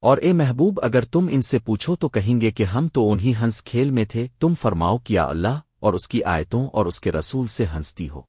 اور اے محبوب، اگر تم ان سے پوچھو تو کہیں گے کہ ہم تو انہی ہنس کھیل میں تھے، تم فرماؤ کیا اللہ اور اس کی آیتوں اور اس کے رسول سے ہنستی ہو۔